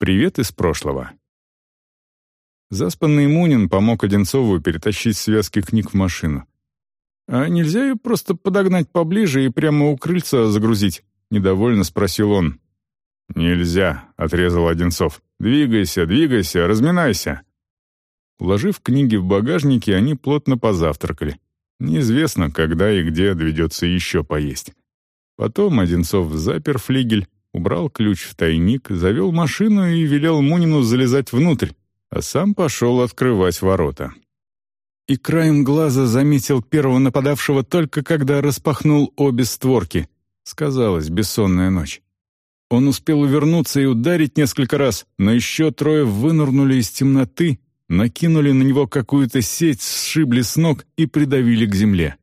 Привет из прошлого. Заспанный Мунин помог Одинцову перетащить связки книг в машину. «А нельзя ее просто подогнать поближе и прямо у крыльца загрузить?» — недовольно спросил он. «Нельзя», — отрезал Одинцов. «Двигайся, двигайся, разминайся». Уложив книги в багажнике, они плотно позавтракали. Неизвестно, когда и где доведется еще поесть. Потом Одинцов запер флигель, убрал ключ в тайник, завел машину и велел Мунину залезать внутрь, а сам пошел открывать ворота. И краем глаза заметил первого нападавшего только когда распахнул обе створки. Сказалась бессонная ночь. Он успел увернуться и ударить несколько раз, но еще трое вынырнули из темноты, накинули на него какую-то сеть, сшибли с ног и придавили к земле.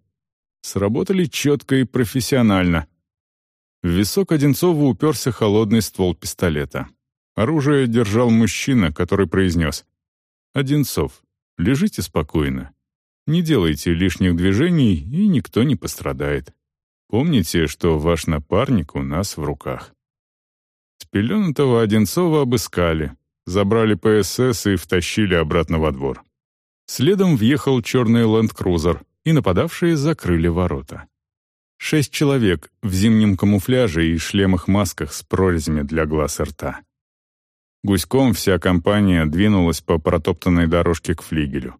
Сработали четко и профессионально. В висок Одинцова уперся холодный ствол пистолета. Оружие держал мужчина, который произнес. «Одинцов, лежите спокойно. Не делайте лишних движений, и никто не пострадает. Помните, что ваш напарник у нас в руках». Спеленутого Одинцова обыскали, забрали ПСС и втащили обратно во двор. Следом въехал черный ленд-крузер, и нападавшие закрыли ворота. Шесть человек в зимнем камуфляже и шлемах-масках с прорезями для глаз и рта. Гуськом вся компания двинулась по протоптанной дорожке к флигелю.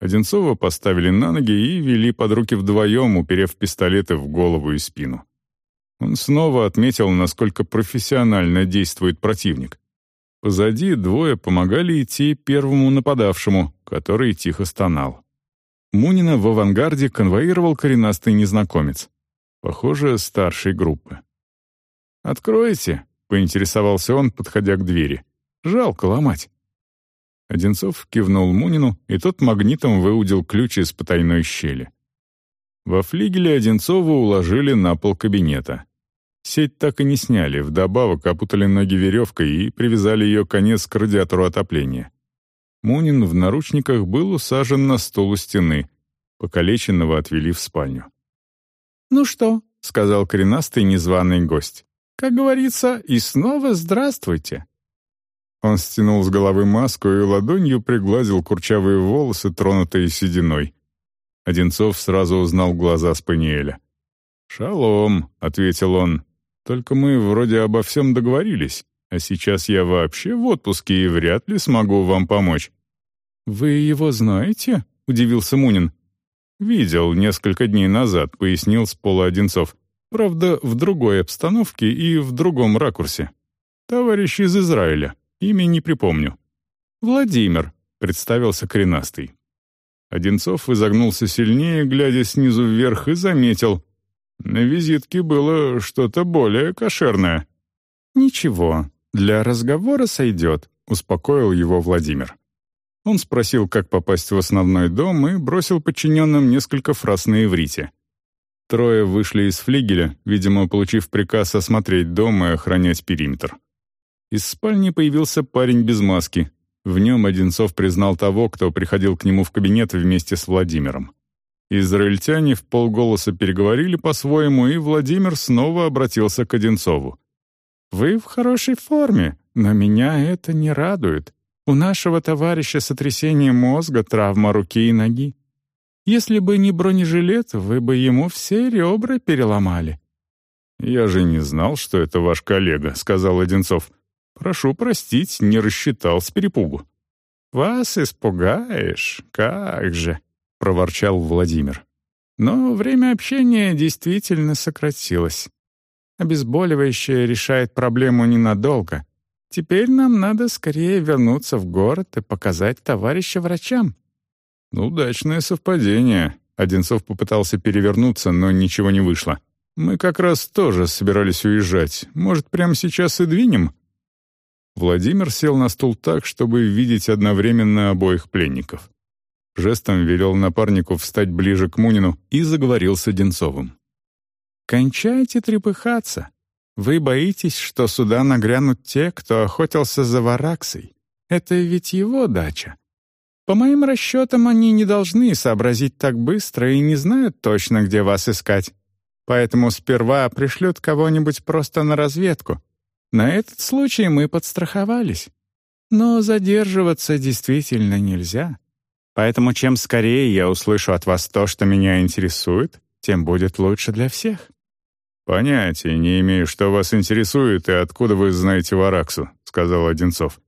Одинцова поставили на ноги и вели под руки вдвоем, уперев пистолеты в голову и спину. Он снова отметил, насколько профессионально действует противник. Позади двое помогали идти первому нападавшему, который тихо стонал. Мунина в авангарде конвоировал коренастый незнакомец. Похоже, старшей группы. «Откройте», — поинтересовался он, подходя к двери. «Жалко ломать». Одинцов кивнул Мунину, и тот магнитом выудил ключ из потайной щели. Во флигеле Одинцова уложили на пол кабинета. Сеть так и не сняли, вдобавок опутали ноги веревкой и привязали ее конец к радиатору отопления. Мунин в наручниках был усажен на стол у стены. Покалеченного отвели в спальню. «Ну что?» — сказал коренастый незваный гость. «Как говорится, и снова здравствуйте». Он стянул с головы маску и ладонью пригладил курчавые волосы, тронутые сединой. Одинцов сразу узнал глаза Спаниеля. «Шалом», — ответил он. «Только мы вроде обо всем договорились, а сейчас я вообще в отпуске и вряд ли смогу вам помочь». «Вы его знаете?» — удивился Мунин. «Видел несколько дней назад», — пояснил с пола Одинцов. «Правда, в другой обстановке и в другом ракурсе. Товарищ из Израиля. Имя не припомню». «Владимир», — представился коренастый. Одинцов изогнулся сильнее, глядя снизу вверх, и заметил. На визитке было что-то более кошерное. «Ничего, для разговора сойдет», — успокоил его Владимир. Он спросил, как попасть в основной дом, и бросил подчиненным несколько фраз на иврите. Трое вышли из флигеля, видимо, получив приказ осмотреть дом и охранять периметр. Из спальни появился парень без маски. В нем Одинцов признал того, кто приходил к нему в кабинет вместе с Владимиром. Израильтяне в полголоса переговорили по-своему, и Владимир снова обратился к Одинцову. «Вы в хорошей форме, но меня это не радует. У нашего товарища сотрясение мозга, травма руки и ноги. Если бы не бронежилет, вы бы ему все ребра переломали». «Я же не знал, что это ваш коллега», — сказал Одинцов. «Прошу простить, не рассчитал с перепугу». «Вас испугаешь? Как же!» — проворчал Владимир. Но время общения действительно сократилось. Обезболивающее решает проблему ненадолго, Теперь нам надо скорее вернуться в город и показать товарища врачам». «Удачное совпадение». Одинцов попытался перевернуться, но ничего не вышло. «Мы как раз тоже собирались уезжать. Может, прямо сейчас и двинем?» Владимир сел на стул так, чтобы видеть одновременно обоих пленников. Жестом велел напарнику встать ближе к Мунину и заговорил с Одинцовым. «Кончайте трепыхаться. Вы боитесь, что сюда нагрянут те, кто охотился за Вараксой? Это ведь его дача. По моим расчетам, они не должны сообразить так быстро и не знают точно, где вас искать. Поэтому сперва пришлют кого-нибудь просто на разведку. На этот случай мы подстраховались. Но задерживаться действительно нельзя. Поэтому чем скорее я услышу от вас то, что меня интересует, тем будет лучше для всех». «Понятия не имею, что вас интересует и откуда вы знаете Вараксу», — сказал Одинцов.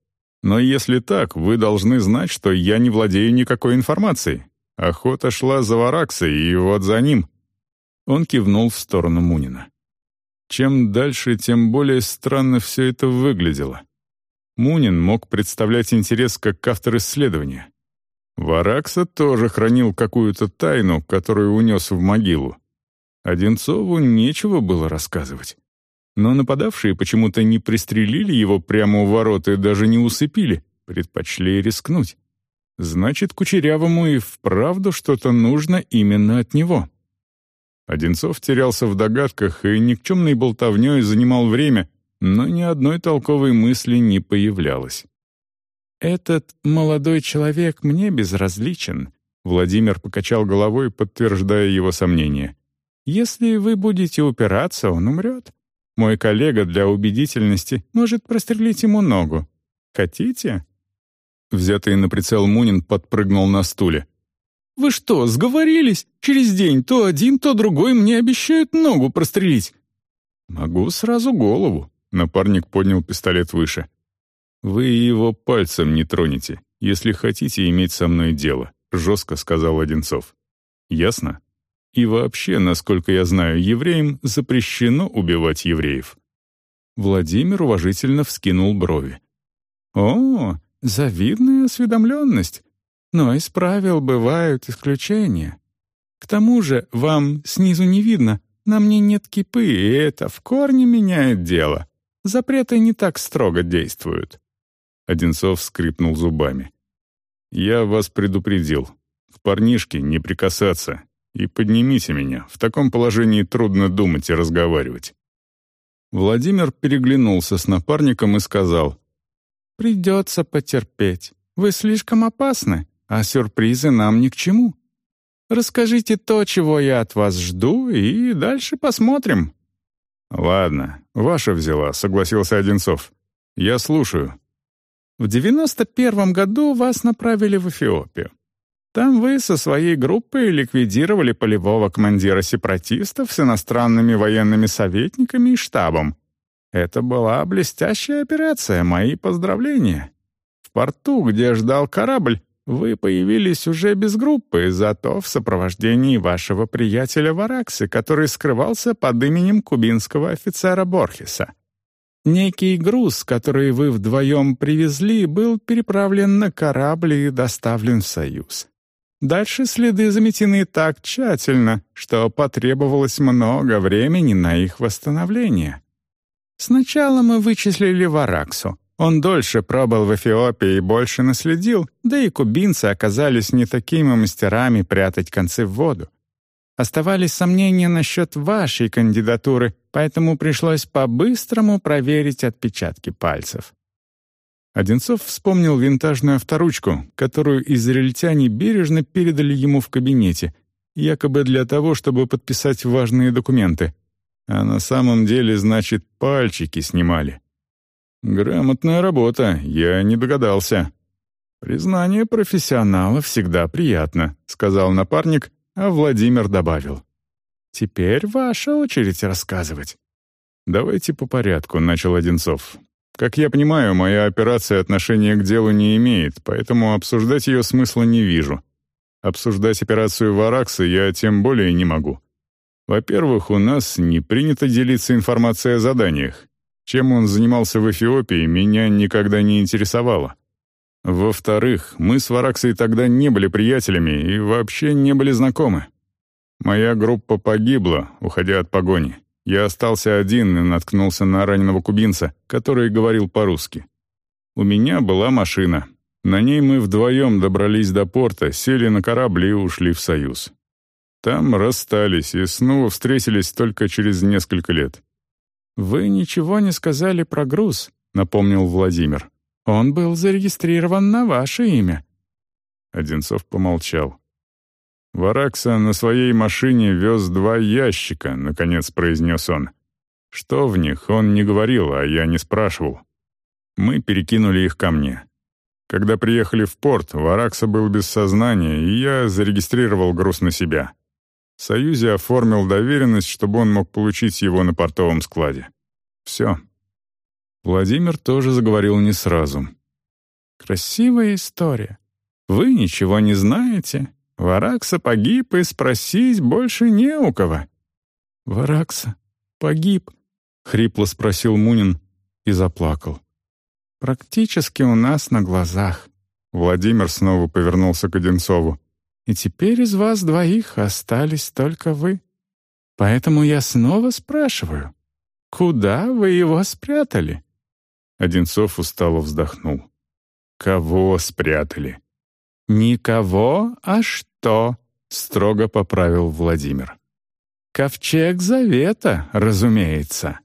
«Но если так, вы должны знать, что я не владею никакой информацией. Охота шла за Вараксой, и вот за ним». Он кивнул в сторону Мунина. Чем дальше, тем более странно все это выглядело. Мунин мог представлять интерес как автор исследования. Варакса тоже хранил какую-то тайну, которую унес в могилу. Одинцову нечего было рассказывать. Но нападавшие почему-то не пристрелили его прямо у ворот и даже не усыпили, предпочли рискнуть. Значит, Кучерявому и вправду что-то нужно именно от него. Одинцов терялся в догадках и никчемной болтовнёй занимал время, но ни одной толковой мысли не появлялось. «Этот молодой человек мне безразличен», — Владимир покачал головой, подтверждая его сомнения. Если вы будете упираться, он умрет. Мой коллега для убедительности может прострелить ему ногу. Хотите?» Взятый на прицел Мунин подпрыгнул на стуле. «Вы что, сговорились? Через день то один, то другой мне обещают ногу прострелить». «Могу сразу голову», — напарник поднял пистолет выше. «Вы его пальцем не тронете, если хотите иметь со мной дело», — жестко сказал Одинцов. «Ясно?» И вообще, насколько я знаю, евреям запрещено убивать евреев». Владимир уважительно вскинул брови. «О, завидная осведомленность. Но из правил бывают исключения. К тому же вам снизу не видно, на мне нет кипы, и это в корне меняет дело. Запреты не так строго действуют». Одинцов скрипнул зубами. «Я вас предупредил. К парнишке не прикасаться, и поднимите меня. В таком положении трудно думать и разговаривать». Владимир переглянулся с напарником и сказал, «Придется потерпеть. Вы слишком опасны, а сюрпризы нам ни к чему. Расскажите то, чего я от вас жду, и дальше посмотрим». «Ладно, ваша взяла», — согласился Одинцов. «Я слушаю». В девяносто первом году вас направили в Эфиопию. Там вы со своей группой ликвидировали полевого командира сепаратистов с иностранными военными советниками и штабом. Это была блестящая операция, мои поздравления. В порту, где ждал корабль, вы появились уже без группы, зато в сопровождении вашего приятеля Вараксы, который скрывался под именем кубинского офицера Борхеса. Некий груз, который вы вдвоем привезли, был переправлен на корабль и доставлен в Союз. Дальше следы заметены так тщательно, что потребовалось много времени на их восстановление. Сначала мы вычислили Вараксу. Он дольше пробыл в Эфиопии и больше наследил, да и кубинцы оказались не такими мастерами прятать концы в воду. Оставались сомнения насчет вашей кандидатуры, поэтому пришлось по-быстрому проверить отпечатки пальцев. Одинцов вспомнил винтажную авторучку, которую израильтяне бережно передали ему в кабинете, якобы для того, чтобы подписать важные документы. А на самом деле, значит, пальчики снимали. Грамотная работа, я не догадался. «Признание профессионала всегда приятно», — сказал напарник, а Владимир добавил. «Теперь ваша очередь рассказывать». «Давайте по порядку», — начал Одинцов. Как я понимаю, моя операция отношения к делу не имеет, поэтому обсуждать ее смысла не вижу. Обсуждать операцию Варакса я тем более не могу. Во-первых, у нас не принято делиться информацией о заданиях. Чем он занимался в Эфиопии, меня никогда не интересовало. Во-вторых, мы с Вараксой тогда не были приятелями и вообще не были знакомы. Моя группа погибла, уходя от погони. Я остался один и наткнулся на раненого кубинца, который говорил по-русски. У меня была машина. На ней мы вдвоем добрались до порта, сели на корабль и ушли в Союз. Там расстались и снова встретились только через несколько лет. «Вы ничего не сказали про груз», — напомнил Владимир. «Он был зарегистрирован на ваше имя». Одинцов помолчал. «Варакса на своей машине вез два ящика», — наконец произнес он. Что в них, он не говорил, а я не спрашивал. Мы перекинули их ко мне. Когда приехали в порт, Варакса был без сознания, и я зарегистрировал груз на себя. В Союзе оформил доверенность, чтобы он мог получить его на портовом складе. Все. Владимир тоже заговорил не сразу. «Красивая история. Вы ничего не знаете. Варакса погиб, и спросить больше не у кого». «Варакса погиб?» — хрипло спросил Мунин и заплакал. «Практически у нас на глазах». Владимир снова повернулся к Одинцову. «И теперь из вас двоих остались только вы. Поэтому я снова спрашиваю, куда вы его спрятали?» Одинцов устало вздохнул. «Кого спрятали?» «Никого, а что?» — строго поправил Владимир. «Ковчег Завета, разумеется».